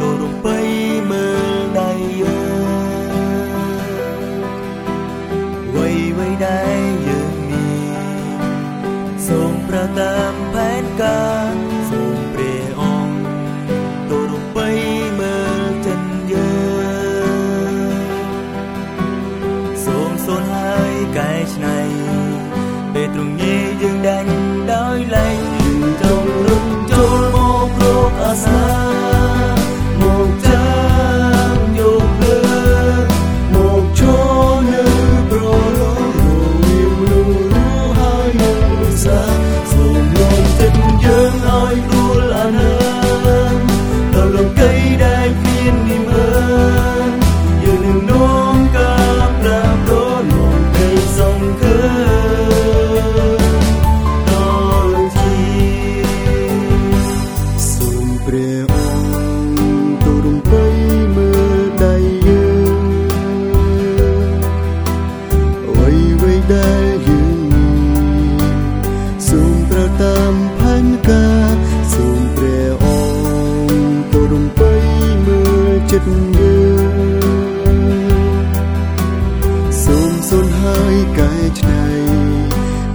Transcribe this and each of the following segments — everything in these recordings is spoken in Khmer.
ទូរំបីមើលដៃយើងវៃវៃដែរយើងមានសូមប្រតាមផែនការសូមព្រះអង្គទូរំបីមើលចិនយើងសូមសូនហើយកែច្នៃពេលត្រង់នេះយើងដាច់ដោយឡែ last night.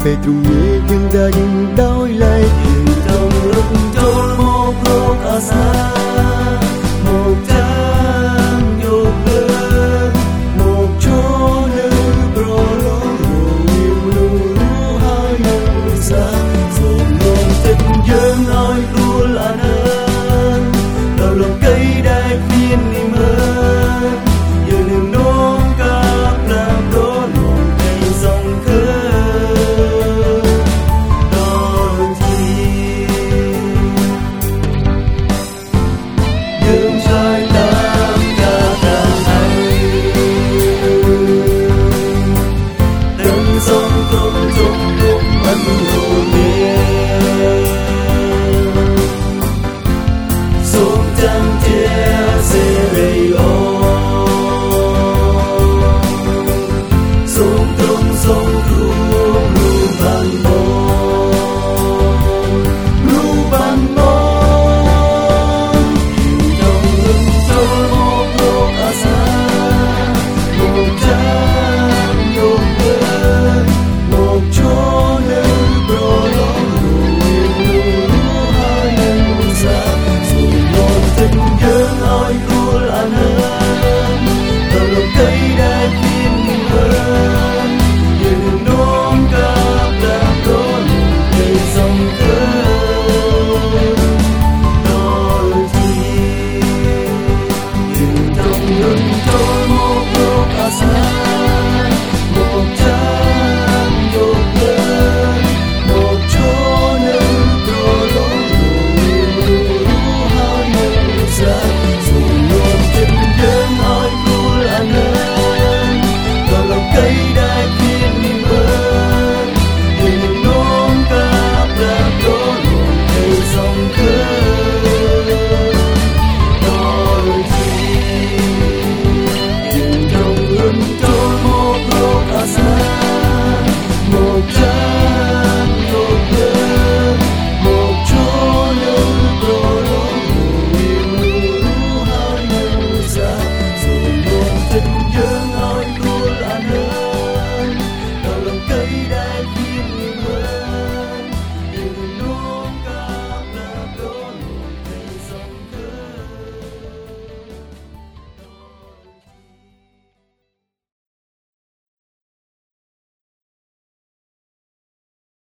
ពេលទ្រង់ងាយយើ memnunum